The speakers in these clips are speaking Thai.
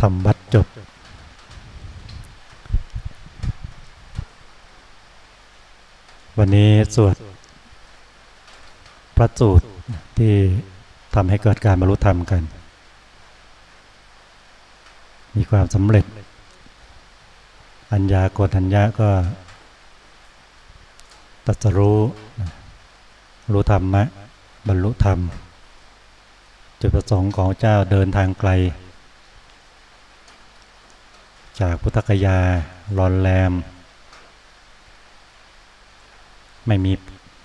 ทำวัดจบ วันนี้สวดพระสูตรที่ทำให้เกิดการบรรลุธรรมกัน มีความสำเร็จ อัญญาโกฏัญญาก็ตัสรู้รู้ธรรมะ บรรลุธรรม จุดประสงค์ของเจ้าเดินทางไกล จากพุทธกยารอนแรม ไม่มี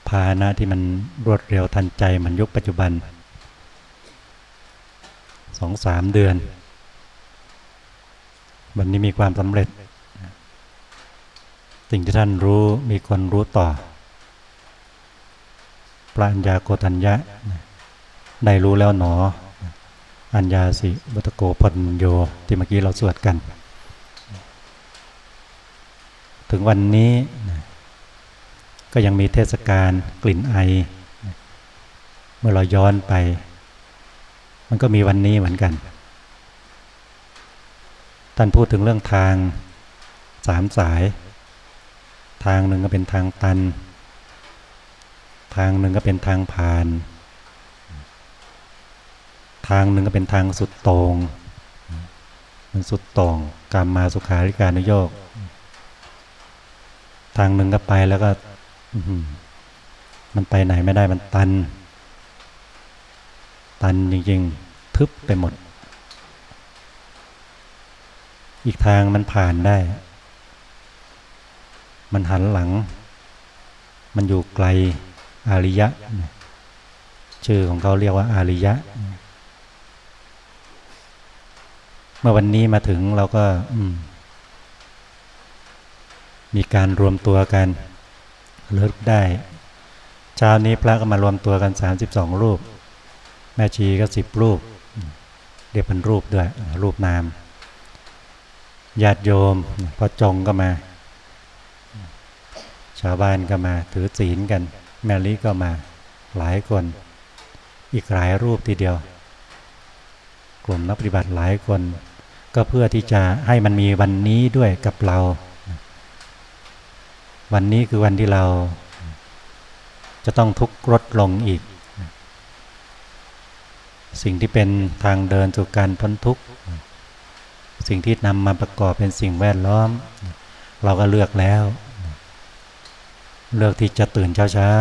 พาหนะที่มันรวดเร็วทันใจเหมือนยุคปัจจุบันสองสามเดือน วันนี้มีความสำเร็จ สิ่งที่ท่านรู้มีคนรู้ต่อปรัญญาโกตัญญะได้รู้แล้วหนอ อัญญาสิบุตโกพัญโยที่เมื่อกี้เราสวดกัน ถึงวันนี้ก็ยังมีเทศกาลกลิ่นไอ เมื่อเราย้อนไป มันก็มีวันนี้เหมือนกัน ท่านพูดถึงเรื่องทางสามสาย ทางหนึ่งก็เป็นทางตัน ทางหนึ่งก็เป็นทางผ่าน ทางหนึ่งก็เป็นทางสุดตรง มันสุดตรงกรรมมาสุขาริการนุโยก ทางหนึ่งก็ไปแล้วก็มันไปไหนไม่ได้มันตัน ตันจริงๆ ทึบไปหมด อีกทางมันผ่านได้ มันหันหลัง มันอยู่ไกลอาริยะ ชื่อของเขาเรียกว่าอาริยะ เมื่อวันนี้มาถึงเราก็มี มีการรวมตัวกันเลิกได้ เช้านี้พระก็มารวมตัวกัน 32 รูป แม่ชีก็สิบรูปเรียกเป็นรูปด้วย รูปนาม ญาติโยมพอจงก็มา ชาวบ้านก็มา ถือศีลกัน แม่ลิก็มาหลายคน อีกหลายรูปทีเดียว กลุ่มนักปฏิบัติหลายคน ก็เพื่อที่จะให้มันมีวันนี้ด้วยกับเรา วันนี้คือวันที่เราจะต้องทุกข์ลดลงอีก สิ่งที่เป็นทางเดินสู่การพ้นทุกข์ สิ่งที่นำมาประกอบเป็นสิ่งแวดล้อม เราก็เลือกแล้ว เลือกที่จะตื่นเช้า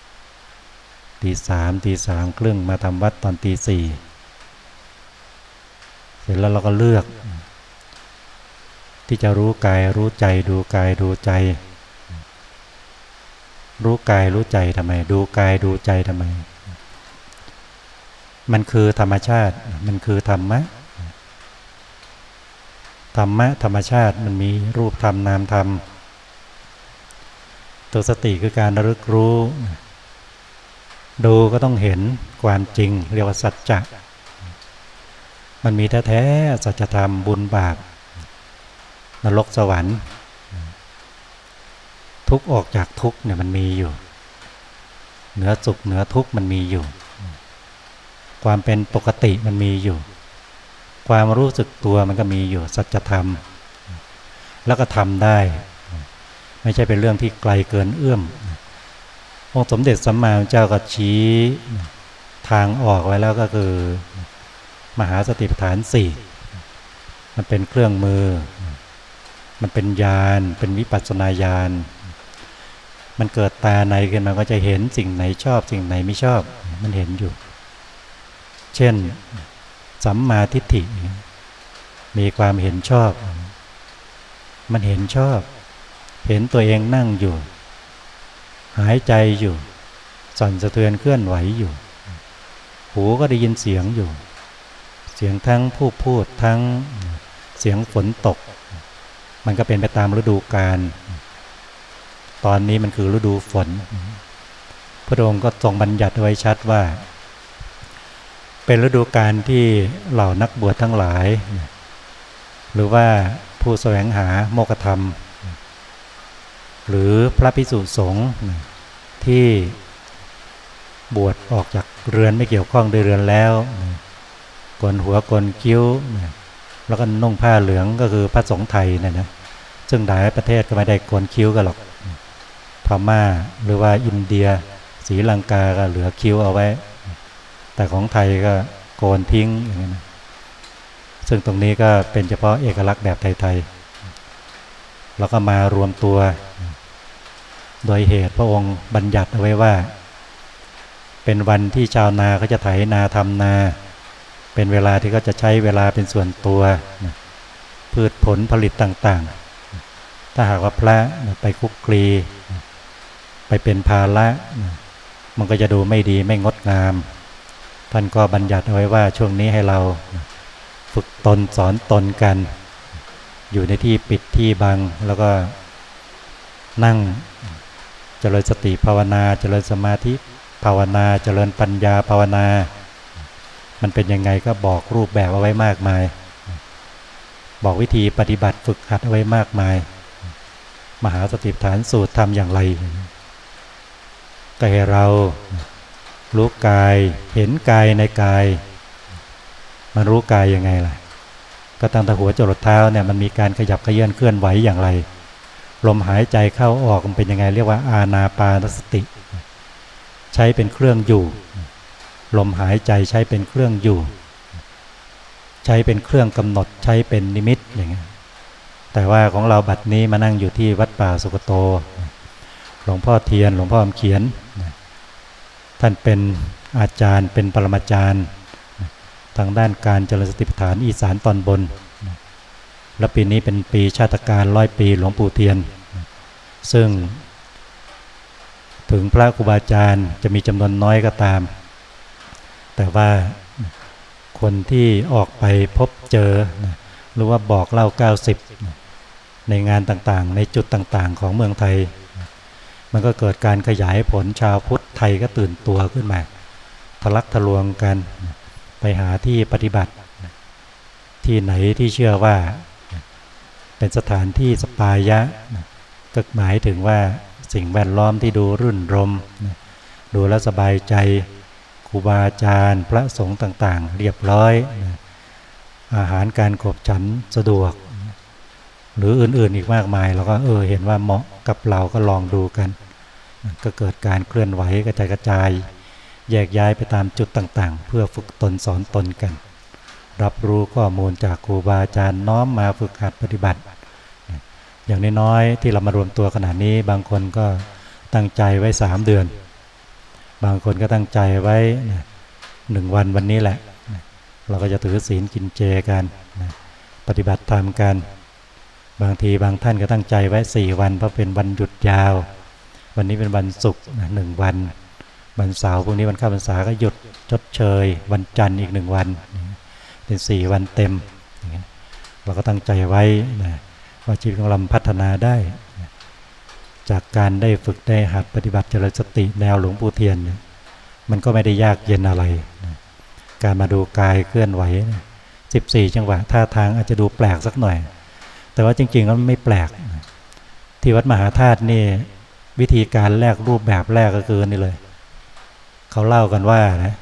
ๆตีสามตีสามครึ่งมาทำวัดตอนตีสี่เสร็จแล้วเราก็เลือก ที่จะรู้กายรู้ใจดูกายดูใจ รู้กายรู้ใจทำไม ดูกายดูใจทำไม มันคือธรรมชาติ มันคือธรรมะธรรมะธรรมชาติมันมีรูปธรรมนามธรรม ตัวสติคือการระลึกรู้ ดูก็ต้องเห็นความจริง เรียกว่าสัจจะมันมีแท้ๆสัจธรรมบุญบาป นรกสวรรค์ ทุกออกจากทุกเนี่ยมันมีอยู่ เหนือสุขเหนือทุกมันมีอยู่ ความเป็นปกติมันมีอยู่ ความรู้สึกตัวมันก็มีอยู่ สัจธรรม แล้วก็ทำได้ ไม่ใช่เป็นเรื่องที่ไกลเกินเอื้อมองค์สมเด็จสัมมาสัมพุทธเจ้าก็ชี้ทางออกไว้แล้วก็คือ มหาสติปัฏฐานสี่มันเป็นเครื่องมือ มันเป็นญาณเป็นวิปัสสนาญาณมันเกิดตาในขึ้นมาก็จะเห็นสิ่งไหนชอบ สิ่งไหนไม่ชอบ มันเห็นอยู่ เช่น สัมมาทิฏฐิ มีความเห็นชอบ มันเห็นชอบ เห็นตัวเองนั่งอยู่ หายใจอยู่สั่นสะเทือนเคลื่อนไหวอยู่ หูก็ได้ยินเสียงอยู่ เสียงทั้งผู้พูดทั้งเสียงฝนตก มันก็เป็นไปตามฤดูกาลตอนนี้มันคือฤดูฝน พระองค์ก็ทรงบัญญัติไว้ชัดว่า เป็นฤดูกาลที่เหล่านักบวชทั้งหลาย หรือว่าผู้แสวงหาโมกธรรม หรือพระพิสุสงฆ์ที่บวชออกจากเรือนไม่เกี่ยวข้องด้วยเรือนแล้วกกนหัวกนคิ้ว แล้วก็นุ่งผ้าเหลืองก็คือพระสงฆ์ไทยนะนะซึ่งหลายประเทศก็ไม่ได้โกนคิ้วกันหรอกพม่าหรือว่าอินเดียศรีลังกาก็เหลือคิ้วเอาไว้ แต่ของไทยก็โกนทิ้งอย่างนี้นะซึ่งตรงนี้ก็เป็นเฉพาะเอกลักษณ์แบบไทยๆแล้วก็มารวมตัว โดยเหตุพระองค์บัญญัติเอาไว้ว่า เป็นวันที่ชาวนาเขาจะไถนาทำนา เป็นเวลาที่เขาจะใช้เวลาเป็นส่วนตัวนะพืชผลผลิตต่างๆ ถ้าหากว่าพระไปคุกคลีไปเป็นภาระมันก็จะดูไม่ดีไม่งดงาม ท่านก็บัญญัติเอาไว้ว่าช่วงนี้ให้เราฝึกตนสอนตนกัน อยู่ในที่ปิดที่บังแล้วก็นั่งเจริญสติภาวนา เจริญสมาธิภาวนา เจริญปัญญาภาวนา มันเป็นยังไงก็บอกรูปแบบเอาไว้มากมาย บอกวิธีปฏิบัติฝึกหัดเอาไว้มากมาย มหาสติปัฏฐานสูตรทำอย่างไรก็ให้เรารู้กายเห็นกายในกาย มันรู้กายยังไงล่ะ ก็ตั้งแต่หัวจรดเท้าเนี่ยมันมีการขยับเขยื่นเคลื่อนไหวอย่างไร ลมหายใจเข้าออกมันเป็นยังไง เรียกว่าอาณาปานสติ ใช้เป็นเครื่องอยู่ ลมหายใจใช้เป็นเครื่องอยู่ ใช้เป็นเครื่องกำหนดใช้เป็นนิมิตอย่างเงี้ยแต่ว่าของเราบัดนี้มานั่งอยู่ที่วัดป่าสุกโต หลวงพ่อเทียน หลวงพ่ออมเขียน ท่านเป็นอาจารย์เป็นปรมาจารย์ ทางด้านการเจริญสติปัฏฐานอีสานตอนบน และปีนี้เป็นปีชาติการร้อยปีหลวงปู่เทียน ซึ่งถึงพระครูบาอาจารย์จะมีจำนวนน้อยก็ตาม แต่ว่าคนที่ออกไปพบเจอ หรือว่าบอกเล่า 90 ในงานต่างๆ ในจุดต่างๆ ของเมืองไทย มันก็เกิดการขยายผลชาวพุทธไทยก็ตื่นตัวขึ้นมาทะลักทะลวงกันไปหาที่ปฏิบัติ ที่ไหนที่เชื่อว่า เป็นสถานที่สปายะก็หมายถึงว่าสิ่งแวดล้อมที่ดูรื่นรม ดูแลสบายใจ รูบาอาจารย์ พระสงฆ์ต่างๆ เรียบร้อยอาหารการขบฉันสะดวก หรืออื่นๆอีกมากมายเราก็เออเห็นว่าเหมาะกับเราก็ลองดูกัน ก็เกิดการเคลื่อนไหวกระจายกระจาย แยกย้ายไปตามจุดต่างๆ เพื่อฝึกตนสอนตนกัน รับรู้ข้อมูลจากครูบาอาจารย์น้อมมาฝึกหัดปฏิบัติ อย่างน้อยๆที่เรามารวมตัวขนาดนี้บางคนก็ตั้งใจไว้สามเดือน บางคนก็ตั้งใจไว้หนึ่งวันวันนี้แหละ เราก็จะถือศีลกินเจกันปฏิบัติธรรมกัน บางทีบางท่านก็ตั้งใจไว้สี่วันเพราะเป็นวันหยุดยาว วันนี้เป็นวันศุกร์หนึ่งวัน วันเสาร์พรุ่งนี้วันข้าพรรษาก็หยุดชดเชย วันจันทร์อีกหนึ่งวัน เป็นสี่วันเต็ม เราก็ตั้งใจไว้นะว่าชีวิตของเราพัฒนาได้ จากการได้ฝึกได้หัดปฏิบัติเจริญสติแนวหลวงปู่เทียนเนี่ยมันก็ไม่ได้ยากเย็นอะไร การมาดูกายเคลื่อนไหวสิบสี่จังหวะท่าทางอาจจะดูแปลกสักหน่อย แต่ว่าจริงๆแล้วไม่แปลก ที่วัดมหาธาตุนี่วิธีการแรกรูปแบบแรกก็คือนี่เลย เขาเล่ากันว่านะ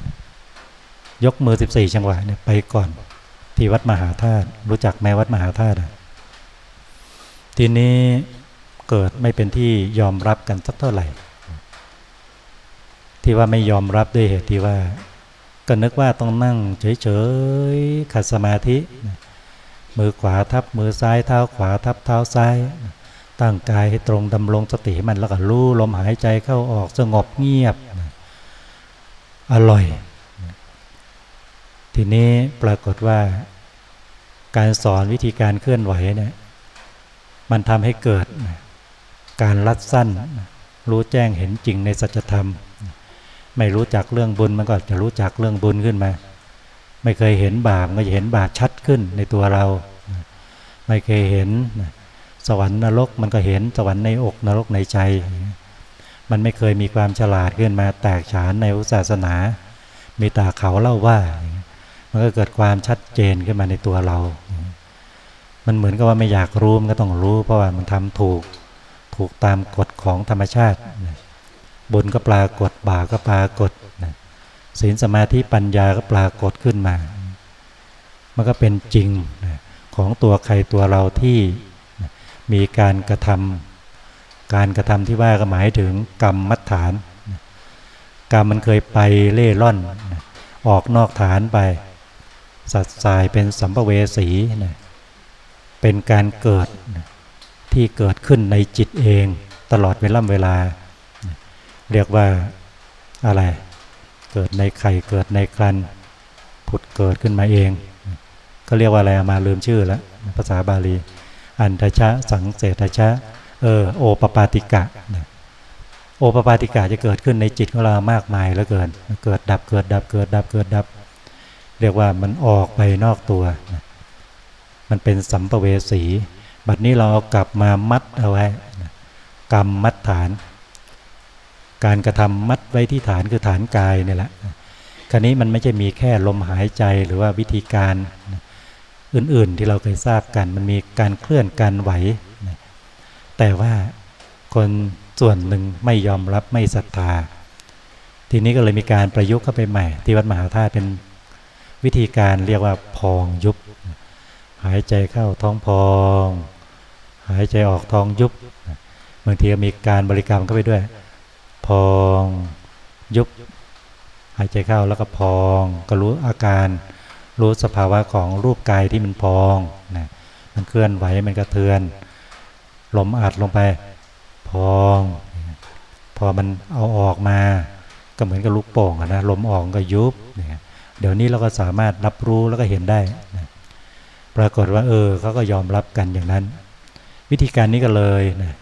ยกมือสิบสี่จังหวะเนี่ยไปก่อน ที่วัดมหาธาตุรู้จักแม้วัดมหาธาตุทีนี้ เกิดไม่เป็นที่ยอมรับกันสักเท่าไหร่ ที่ว่าไม่ยอมรับด้วยเหตุที่ว่า ก็นึกว่าต้องนั่งเฉยๆขัดสมาธิ มือขวาทับมือซ้ายเท้าขวาทับเท้าซ้ายตั้งกายให้ตรงดำรงสติให้มันแล้วก็รู้ลมหายใจเข้าออกสงบเงียบ อร่อย ทีนี้ปรากฏว่า การสอนวิธีการเคลื่อนไหวเนี่ยมันทำให้เกิด การรัดสั้น รู้แจ้งเห็นจริงในสัจธรรม ไม่รู้จักเรื่องบุญมันก็จะรู้จักเรื่องบุญขึ้นมา ไม่เคยเห็นบาปก็จะเห็นบาปชัดขึ้นในตัวเรา ไม่เคยเห็นสวรรค์นรกมันก็เห็นสวรรค์ในอกนรกในใจ มันไม่เคยมีความฉลาดขึ้นมาแตกฉานในศาสนา มีตาเขาเล่าว่า มันก็เกิดความชัดเจนขึ้นมาในตัวเรา มันเหมือนกับว่าไม่อยากรู้มันก็ต้องรู้เพราะว่ามันทำถูก ถูกตามกฎของธรรมชาติบุญก็ปรากฏบาก็ปรากฏศีลสมาธิปัญญาก็ปรากฏขึ้นมา มันก็เป็นจริงของตัวใครตัวเราที่มีการกระทำการกระทำที่ว่าก็หมายถึงกรรมมัดฐาน กรรมมันเคยไปเล่ร่อน ออกนอกฐานไป สัตว์สายเป็นสัมภเวสี เป็นการเกิด ที่เกิดขึ้นในจิตเองตลอดเวลาเวลา เรียกว่าอะไร เกิดในไข่เกิดในครันผุดเกิดขึ้นมาเอง ก็เรียกว่าอะไรมาลืมชื่อแล้วภาษาบาลี อันทชะสังเสทชะเออโอปปาติกะโอปปาติกะจะเกิดขึ้นในจิตของเรามากมายแล้วเกิน เกิดดับเกิดดับเกิดดับเกิดดับ เรียกว่ามันออกไปนอกตัว มันเป็นสัมปเวสี บัดนี้เราเอากลับมามัดเอาไว้ กรรมมัดฐาน การกระทำมัดไว้ที่ฐานคือฐานกายนี่แหละคราวนี้มันไม่ใช่มีแค่ลมหายใจหรือว่าวิธีการอื่นๆที่เราเคยทราบกัน มันมีการเคลื่อนการไหว แต่ว่าคนส่วนหนึ่งไม่ยอมรับไม่ศรัทธา ทีนี้ก็เลยมีการประยุกต์เข้าไปใหม่ ที่วัดมหาธาตุเป็นวิธีการเรียกว่าพองยุบหายใจเข้าท้องพอง หายใจออกท้องยุบบางทีมีการบริกรรมเข้าไปด้วย พองยุบ หายใจเข้าแล้วก็พอง ก็รู้อาการรู้สภาวะของรูปกายที่มันพองนะมันเคลื่อนไหวมันกระเทือน ลมอัดลงไป พอง พอมันเอาออกมา ก็เหมือนกับลูกโป่งนะลมออกก็ยุบเดี๋ยวนี้เราก็สามารถรับรู้แล้วก็เห็นได้นะปรากฏว่าเออเขาก็ยอมรับกันอย่างนั้น วิธีการนี้ก็เลยนะ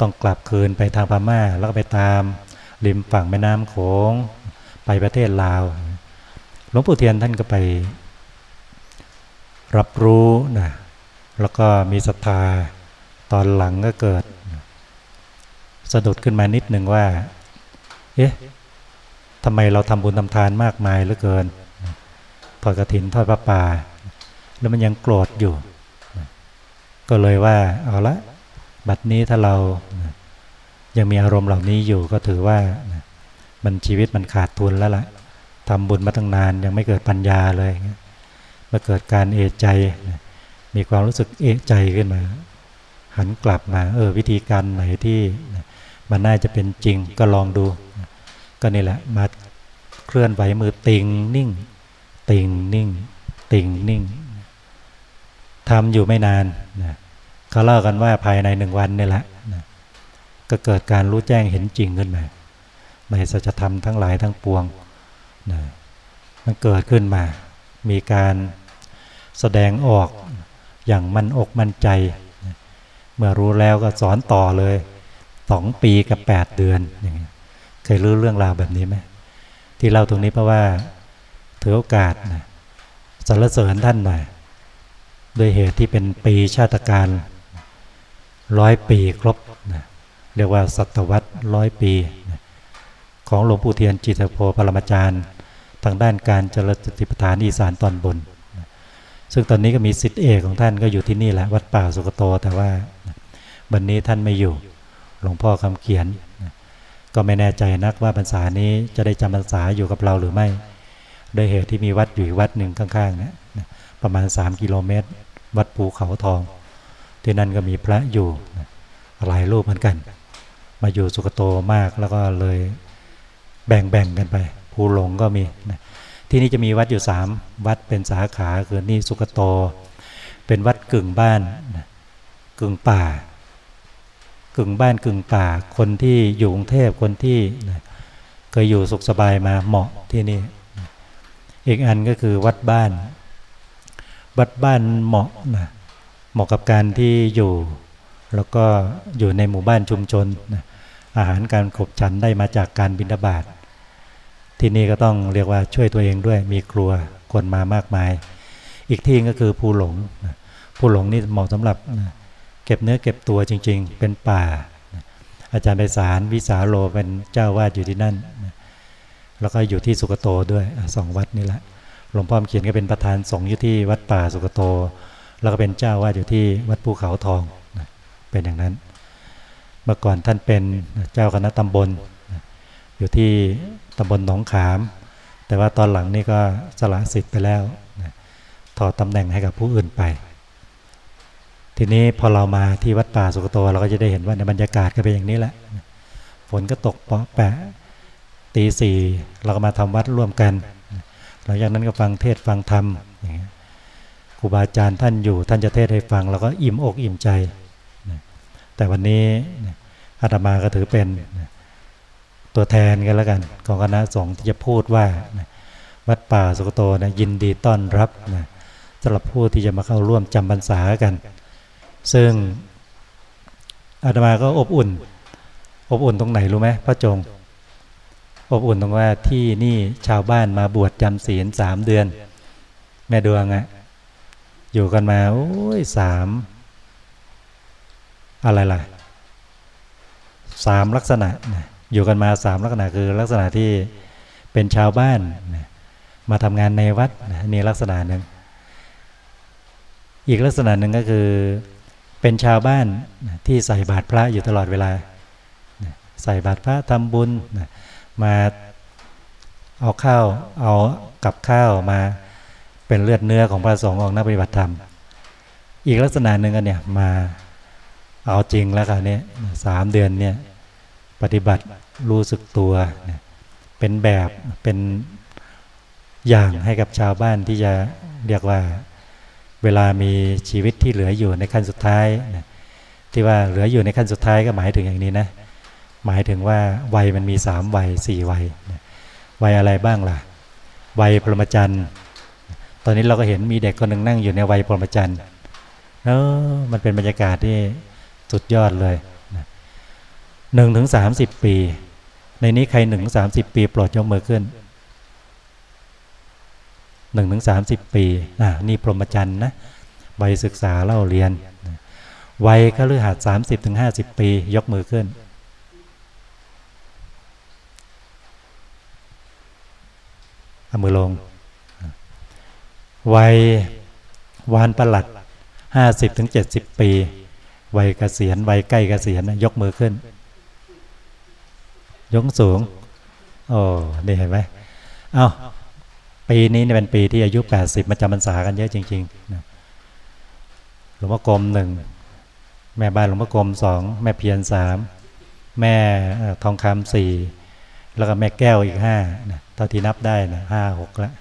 ต้องกลับคืนไปทางพม่า แล้วก็ไปตามริมฝั่งแม่น้ำโขงไปประเทศลาวหลวงปู่เทียนท่านก็ไป รับรู้นะแล้วก็มีศรัทธาตอนหลังก็เกิด สะดุดขึ้นมานิดหนึ่งว่า เอ๊ะทำไมเราทำบุญทำทานมากมายเหลือเกินทอดกระถินทอดพระป่า แล้วมันยังโกรธอยู่ ก็เลยว่าเอาละบัดนี้ถ้าเรายังมีอารมณ์เหล่านี้อยู่ก็ถือว่ามันชีวิตมันขาดทุนแล้วละ่ะทำบุญมาตั้งนานยังไม่เกิดปัญญาเลยเมื่อเกิดการเอะใจ มีความรู้สึกเอะใจขึ้นมา หันกลับมา เออ วิธีการไหนที่มันน่าจะเป็นจริงก็ลองดู ก็นี่แหละ มาเคลื่อนไหวมือติงนิ่ง ติงนิ่ง ติงนิ่ง ทำอยู่ไม่นานนะเขาเล่ากันว่าภายในหนึ่งวันนี่แหละนะก็เกิดการรู้แจ้งเห็นจริงขึ้นมา ในสัจธรรมทั้งหลายทั้งปวงนะมันเกิดขึ้นมา มีการแสดงออกอย่างมันอกมั่นใจนะเมื่อรู้แล้วก็สอนต่อเลยสองปีกับแปดเดือนอย่างเงี้ยเคยรู้เรื่องราวแบบนี้ไหมที่เล่าตรงนี้เพราะว่าถือโอกาสนะสรรเสริญท่านหน่อย ด้วยเหตุที่เป็นปีชาติการร้อยปีครบนะเรียกว่าศตวรรษร้อยปี ของหลวงปู่เทียนจิตโพปรมาจารย์ ทางด้านการเจริญสติปัฏฐานอีสานตอนบน ซึ่งตอนนี้ก็มีสิทธิเอกของท่านก็อยู่ที่นี่แหละวัดป่าสุกโตแต่ว่าวันนี้ท่านไม่อยู่หลวงพ่อคำเขียน ก็ไม่แน่ใจนักว่าพรรษานี้จะได้จำพรรษาอยู่กับเราหรือไม่โดยเหตุที่มีวัดอยู่วัดหนึ่งข้างๆนี่ยประมาณ 3 กิโลเมตร วัดภูเขาทอง ที่นั่นก็มีพระอยู่หลายรูปเหมือนกัน มาอยู่สุกโตมากแล้วก็เลยแบ่งๆกันไป ภูหลงก็มีนะที่นี่จะมีวัดอยู่สามวัดเป็นสาขาคือนี่สุกโต เป็นวัดกึ่งบ้านนะกึ่งป่า กึ่งบ้านกึ่งป่า คนที่อยู่กรุงเทพคนที่นะเคยอยู่สุขสบายมาเหมาะที่นี่ อีกอันก็คือวัดบ้าน วัดบ้านเหมาะนะเหมาะกับการที่อยู่ แล้วก็อยู่ในหมู่บ้านชุมชนนะอาหารการขบฉันได้มาจากการบิณฑบาตที่นี่ก็ต้องเรียกว่าช่วยตัวเองด้วยมีครัวคนมามากมาย อีกที่ก็คือภูหลงภูหลงนี่เหมาะสำหรับนะเก็บเนื้อเก็บตัวจริง ๆ เป็นป่า อาจารย์ไปสารวิสาโลเป็นเจ้าวาดอยู่ที่นั่น แล้วก็อยู่ที่สุกโตด้วยสองวัดนี่แหละ หลวงพ่อเขียนก็เป็นประธานสงฆ์อยู่ที่วัดป่าสุกโต แล้วก็เป็นเจ้าวาดอยู่ที่วัดภูเขาทองเป็นอย่างนั้น เมื่อก่อนท่านเป็นเจ้าคณะตำบล อยู่ที่ตำบลหนองขาม แต่ว่าตอนหลังนี่ก็สละสิทธิ์ไปแล้วถอดตำแหน่งให้กับผู้อื่นไป ทีนี้พอเรามาที่วัดป่าสุกโต เราก็จะได้เห็นว่าในบรรยากาศก็เป็นอย่างนี้แหละฝนก็ตกเปาะแปะตีสี่เราก็มาทำวัดร่วมกัน หลังจากนั้นก็ฟังเทศฟังธรรมอย่างเงี้ยครูบาอาจารย์ท่านอยู่ ท่านจะเทศให้ฟังเราก็อิ่มอกอิ่มใจแต่วันนี้อาตมาก็ถือเป็นตัวแทนกันแล้วกัน ของคณะสงฆ์ที่จะพูดว่าวัดป่าสุกโตนะยินดีต้อนรับนะสำหรับผู้ที่จะมาเข้าร่วมจำพรรษากัน ซึ่งอาตมาก็อบอุ่น อบอุ่นตรงไหนรู้ไหมพระจง อบอุ่นตรงว่าที่นี่ชาวบ้านมาบวชจำศีลสามเดือน แม่ดวงอะอยู่กันมา โอ้ยสามอะไรล่ะสามลักษณะอยู่กันมาสามลักษณะคือลักษณะที่เป็นชาวบ้าน มาทำงานในวัดนี่ลักษณะหนึ่งอีกลักษณะหนึ่งก็คือ เป็นชาวบ้านที่ใส่บาตรพระอยู่ตลอดเวลา ใส่บาตรพระทำบุญ มาเอาข้าวเอากับข้าวมาเป็นเลือดเนื้อของพระสงฆ์ออกนักปฏิบัติธรรม อีกลักษณะหนึ่งกันเนี่ยมาเอาจริงแล้วค่ะเนี่ยสามเดือนเนี่ยปฏิบัติรู้สึกตัวเป็นแบบเป็นอย่างให้กับชาวบ้านที่จะเรียกว่าเวลามีชีวิตที่เหลืออยู่ในขั้นสุดท้ายที่ว่าเหลืออยู่ในขั้นสุดท้ายก็หมายถึงอย่างนี้นะ หมายถึงว่าวัยมันมีสามวัยสี่วัยวัยอะไรบ้างล่ะ วัยพรหมจรรย์ตอนนี้เราก็เห็นมีเด็กคนหนึ่งนั่งอยู่ในวัยพรหมจรรย์เออมันเป็นบรรยากาศที่สุดยอดเลยหนึ่งถึงสามสิบปี ในนี้ใครหนึ่งถึงสามสิบปีปลดยกมือขึ้นหนึ่งถึงสามสิบปีอ่านี่พรหมจรรย์นะวัยศึกษาเล่าเรียน วัยก็เลือหัดสามสิบถึงห้าสิบปี ยกมือขึ้น เอามือลง วัยวานประหลัดห้าสิบถึงเจ็ดสิบปี วัยเกษียณวัยใกล้เกษียณยกมือขึ้น ยกสูง โอ้นี่เห็นไหมเอาปีนี้เนี่ยเป็นปีที่อายุแปดสิบมาจำพรรษากันเยอะจริงๆนะหลวงพ่อกรมหนึ่งแม่บ้านหลวงพ่อกรมสองแม่เพียรสามแม่ทองคำสี่แล้วก็แม่แก้วอีกห้านะ เท่าที่นับได้นะห้าหกแล้ว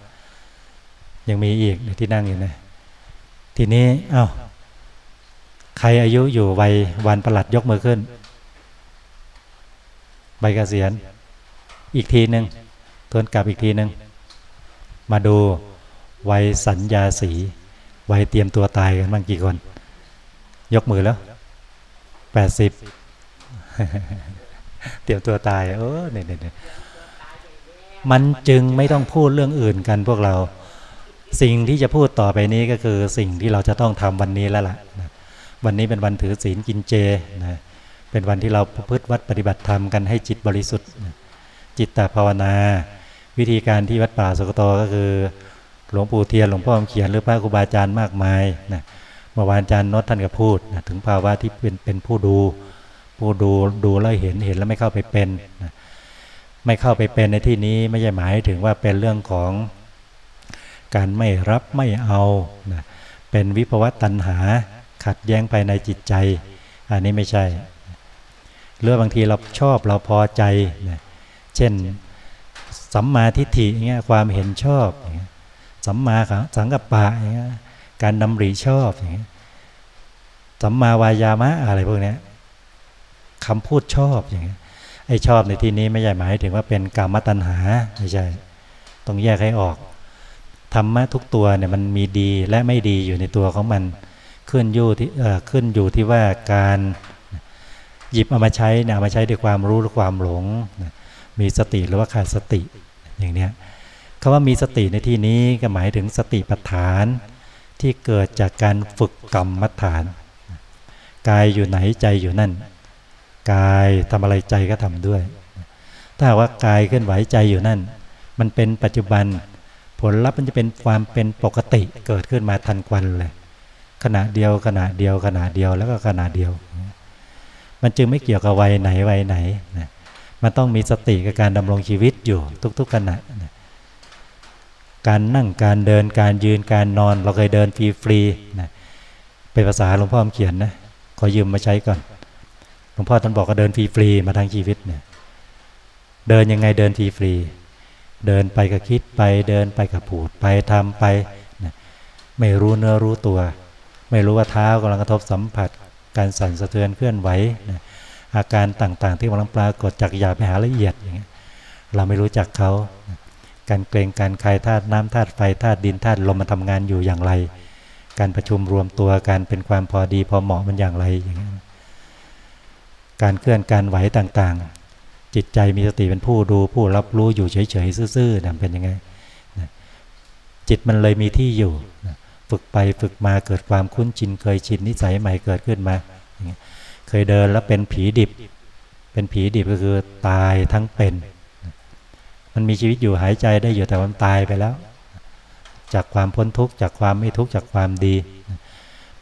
ยังมีอีกที่นั่งอยู่นะ ทีนี้เอา้าใครอายุอยู่วัยวันประหลัดยกมือขึ้น ใบเกษียณ อีกทีหนึ่งทวนกลับอีกทีหนึ่งมาดูวัยสัญญาสีวัยเตรียมตัวตายกันบ้างกี่คน ยกมือแล้วแปดสิบเตรียมตัวตาย เออเนี่ยเนี่ย มันจึงไม่ต้องพูดเรื่องอื่นกันพวกเรา สิ่งที่จะพูดต่อไปนี้ก็คือสิ่งที่เราจะต้องทำวันนี้แล้วล่ะวันนี้เป็นวันถือศีลกินเจนะเป็นวันที่เราพฤติวัดปฏิบัติธรรมกันให้จิตบริสุทธิ์จิตตภาวนา วิธีการที่วัดป่าสุกโตก็คือ หลวงปู่เทียนหลวงพ่อเขียนหรือพระครูบาอาจารย์มากมายนะเมื่อวานอาจารย์นศท่านก็พูดนะถึงภาวะที่เป็นเป็นผู้ดู ผู้ดูดูแล้วเห็นเห็นแล้วไม่เข้าไปเป็นนะ ไม่เข้าไปเป็นในที่นี้ไม่ใช่หมายถึงว่าเป็นเรื่องของการไม่รับไม่เอานะเป็นวิภวตัณหา ขัดแย้งภายในจิตใจ อันนี้ไม่ใช่เรื่องบางทีเราชอบเราพอใจนะเช่นสัมมาทิฏฐิอย่างเงี้ยความเห็นชอบสัมมาสังกัปปะอย่างเงี้ยการดำริชอบอย่างเงี้ยสัมมาวายามะอะไรพวกเนี้ยคำพูดชอบอย่างเงี้ย ไอ้ชอบในที่นี้ไม่ใช่หมายถึงว่าเป็นกรรมตัณหาไม่ใช่ต้องแยกให้ออกธรรมะทุกตัวเนี่ยมันมีดีและไม่ดีอยู่ในตัวของมันขึ้นอยู่ที่ขึ้นอยู่ที่ว่าการหยิบเอามาใช้เนี่ยเอามาใช้ด้วยความรู้หรือความหลง มีสติหรือว่าขาดสติอย่างเนี้ยคำว่ามีสติในที่นี้ก็หมายถึงสติปัฏฐานที่เกิดจากการฝึกกรรมฐาน กายอยู่ไหนใจอยู่นั่น กายทำอะไรใจก็ทำด้วย ถ้าว่ากายเคลื่อนไหวใจอยู่นั่น มันเป็นปัจจุบัน ผลลัพธ์มันจะเป็นความเป็นปกติเกิดขึ้นมาทันควันเลย ขณะเดียวขณะเดียวขณะเดียวแล้วก็ขณะเดียว มันจึงไม่เกี่ยวกับวัยไหนวัยไหนนะมันต้องมีสติกับการดำรงชีวิตอยู่ทุก ๆขณะการนั่งการเดินการยืนการนอน เราเคยเดินฟรีๆนะเป็นภาษาหลวงพ่อเขียนนะขอยืมมาใช้ก่อน ลวงพ่อท่านบอกก็เดินฟรีๆมาทางชีวิตเนี่ย เดินยังไงเดินฟรีๆเดินไปกับคิดไป เดินไปกับผูดไปทำไปนะไม่รู้เนื้อรู้ตัว ไม่รู้ว่าเท้ากำลังกระทบสัมผัส การสั่นสะเทือนเคลื่อนไหวนะอาการต่างๆ ที่กำลังปรากฏจากหยาบไปหาละเอียดอย่างเงี้ยเราไม่รู้จักเขานะการเกรงการคายธาตุน้ำธาตุไฟธาตุดินธาตุลมมันทำงานอยู่อย่างไร การประชุมรวมตัวการเป็นความพอดีพอเหมาะมันอย่างไรอย่างเงี้ย การเคลื่อนการไหวต่างๆ จิตใจมีสติเป็นผู้ดูผู้รับรู้อยู่เฉยๆซื่อๆนั่นเป็นยังไงจิตมันเลยมีที่อยู่ฝึกไปฝึกมาเกิดความคุ้นชินเคยชินนิสัยใหม่เกิดขึ้นมา เคยเดินแล้วเป็นผีดิบ เป็นผีดิบก็คือตายทั้งเป็น มันมีชีวิตอยู่หายใจได้อยู่แต่มันตายไปแล้ว จากความพ้นทุกข์จากความไม่ทุกข์จากความดี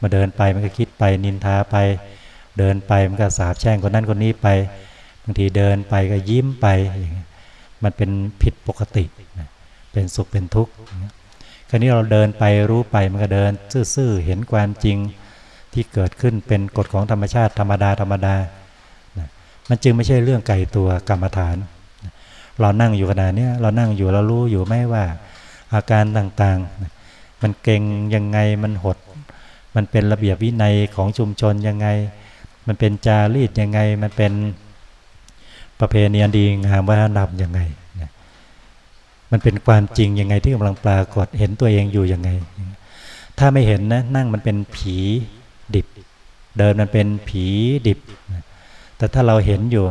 มาเดินไปมันก็คิดไปนินทาไป เดินไปมันก็สาบแช่งคนนั้นคนนี้ไป บางทีเดินไปก็ยิ้มไปอย่างเงี้ยมันเป็นผิดปกติ เป็นสุขเป็นทุกข์คราวนี้เราเดินไปรู้ไปมันก็เดินซื่อๆเห็นความจริงที่เกิดขึ้นเป็นกฎของธรรมชาติธรรมดาธรรมดา มันจึงไม่ใช่เรื่องไกลตัวกรรมฐาน เรานั่งอยู่ขนาดนี้เรานั่งอยู่เรารู้อยู่ไหมว่า อาการต่างๆ มันเก่งยังไงมันหด มันเป็นระเบียบวินัยของชุมชนยังไง มันเป็นจารีตยังไง มันเป็นประเพณีอันดีงามวัฒนธรรมยังไงนะมันเป็นความจริงยังไงที่กำลังปรากฏเห็นตัวเองอยู่ยังไง ถ้าไม่เห็นนะนั่งมันเป็นผีดิบ เดินมันเป็นผีดิบ แต่ถ้าเราเห็นอยู่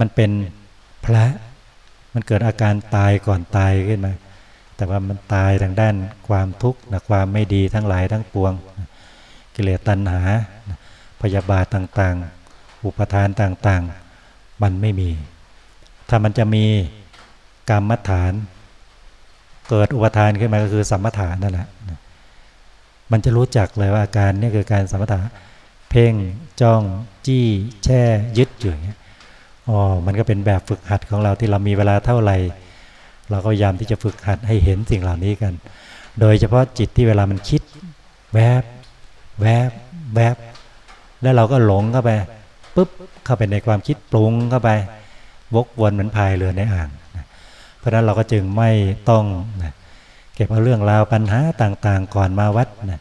มันเป็นพระมันเกิดอาการตายก่อนตายขึ้นมา แต่ว่ามันตายทางด้านความทุกข์นะความไม่ดีทั้งหลายทั้งปวง กิเลสตัณหา พยาบาทต่างๆ อุปทานต่างๆ มันไม่มี ถ้ามันจะมีกรรมฐาน เกิดอุปทานขึ้นมาก็คือสัมมฐานนั่นแหละ มันจะรู้จักเลยว่าอาการนี่คือการสัมมถะเพ่งจ้อง จี้แช่ยึดอยู่อย่างเงี้ยอ๋อมันก็เป็นแบบฝึกหัดของเราที่เรามีเวลาเท่าไหร่เราก็พยายามที่จะฝึกหัดให้เห็นสิ่งเหล่านี้กัน โดยเฉพาะจิตที่เวลามันคิด แวบ แวบ แวบ แล้วเราก็หลงเข้าไปปุ๊บเข้าไปในความคิดปรุงเข้าไปวกวนเหมือนพายเรือในอ่างเพราะนั้นเราก็จึงไม่ต้องนะเก็บเอาเรื่องราวปัญหาต่างๆ ก่อนมาวัดนะ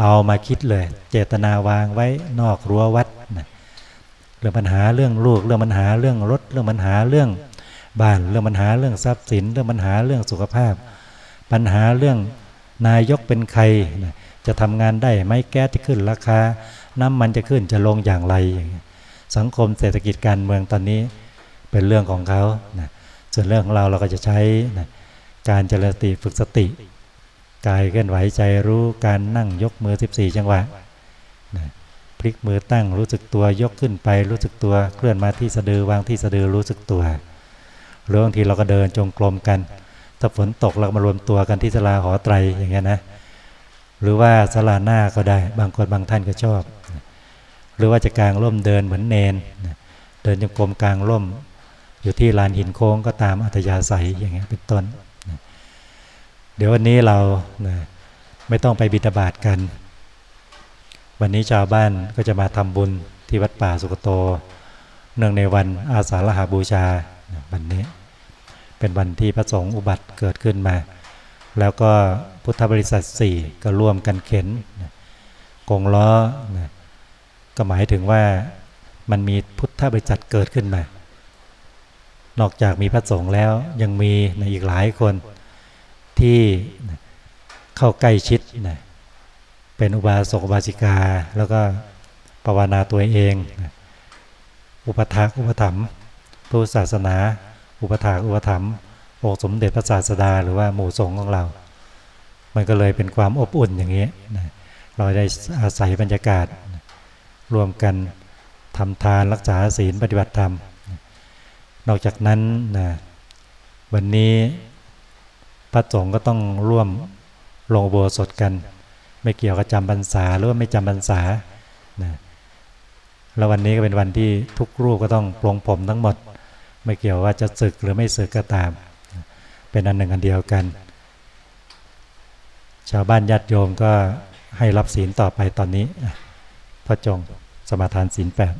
เอามาคิดเลย เจตนาวางไว้นอกรั้ววัดนะเรื่องปัญหาเรื่องลูกเรื่องปัญหาเรื่องรถเรื่องปัญหาเรื่องบ้านเรื่องปัญหาเรื่องทรัพย์สิน เรื่องปัญหาเรื่องสุขภาพ ปัญหาเรื่องนายกเป็นใครนะจะทำงานได้ไหมแก๊สจะขึ้นราคา น้ำมันจะขึ้นจะลงอย่างไรอย่างสังคมเศรษฐกิจการเมืองตอนนี้เป็นเรื่องของเขานะส่วนเรื่องของเราเราก็จะใช้นะการเจริญสติฝึกสติกายเคลื่อนไหวใจรู้การนั่งยกมือ 14 จังหวะนะพลิกมือตั้งรู้สึกตัวยกขึ้นไปรู้สึกตัวเคลื่อนมาที่สะดือวางที่สะดือรู้สึกตัวหรือบางทีเราก็เดินจงกรมกันถ้าฝนตกเรามารวมตัวกันที่ศาลาหอไตรอย่างเงี้ยนะ หรือว่าศาลาหน้าก็ได้ บางคนบางท่านก็ชอบ หรือว่าจะกลางร่มเดินเหมือนเนน เดินจงกรมกลางร่ม อยู่ที่ลานหินโค้งก็ตามอัธยาศัยอย่างเงี้ยเป็นต้น เดี๋ยววันนี้เราไม่ต้องไปบิดาบาตกัน วันนี้ชาวบ้านก็จะมาทำบุญที่วัดป่าสุกโต เนื่องในวันอาสาฬหาบูชาวันนี้ เป็นวันที่พระสงฆ์อุบัติเกิดขึ้นมา แล้วก็พุทธบริษัทสี่ก็ร่วมกันเข็นกงล้อนะ ก็หมายถึงว่ามันมีพุทธบริษัทเกิดขึ้นมา นอกจากมีพระสงฆ์แล้วยังมีในอีกหลายคนที่เข้าใกล้ชิดนะเป็นอุบาสกอุบาสิกา แล้วก็ภาวนาตัวเองนะอุปถากอุปถัมภ์พุทธศาสนา อุปถากอุปถัมภ์องค์สมเด็จพระศาสดา หรือว่าหมู่สงฆ์ของเรา มันก็เลยเป็นความอบอุ่นอย่างนี้นะเราได้อาศัยบรรยากาศน รวมกันทำทานรักษาศีลปฏิบัติธรรม นอกจากนั้นนะวันนี้พระสงฆ์ก็ต้องร่วมลงโบสถกัน ไม่เกี่ยวกับจำบรรษาหรือว่าไม่จำบรรษานะแล้ววันนี้ก็เป็นวันที่ทุกรูปก็ต้องปลงผมทั้งหมด ไม่เกี่ยวว่าจะศึกหรือไม่ศึกก็ตาม เป็นอันหนึ่งอันเดียวกัน ชาวบ้านญาติโยมก็ให้รับศีลต่อไปตอนนี้ พระจงสมาทานศีลแปด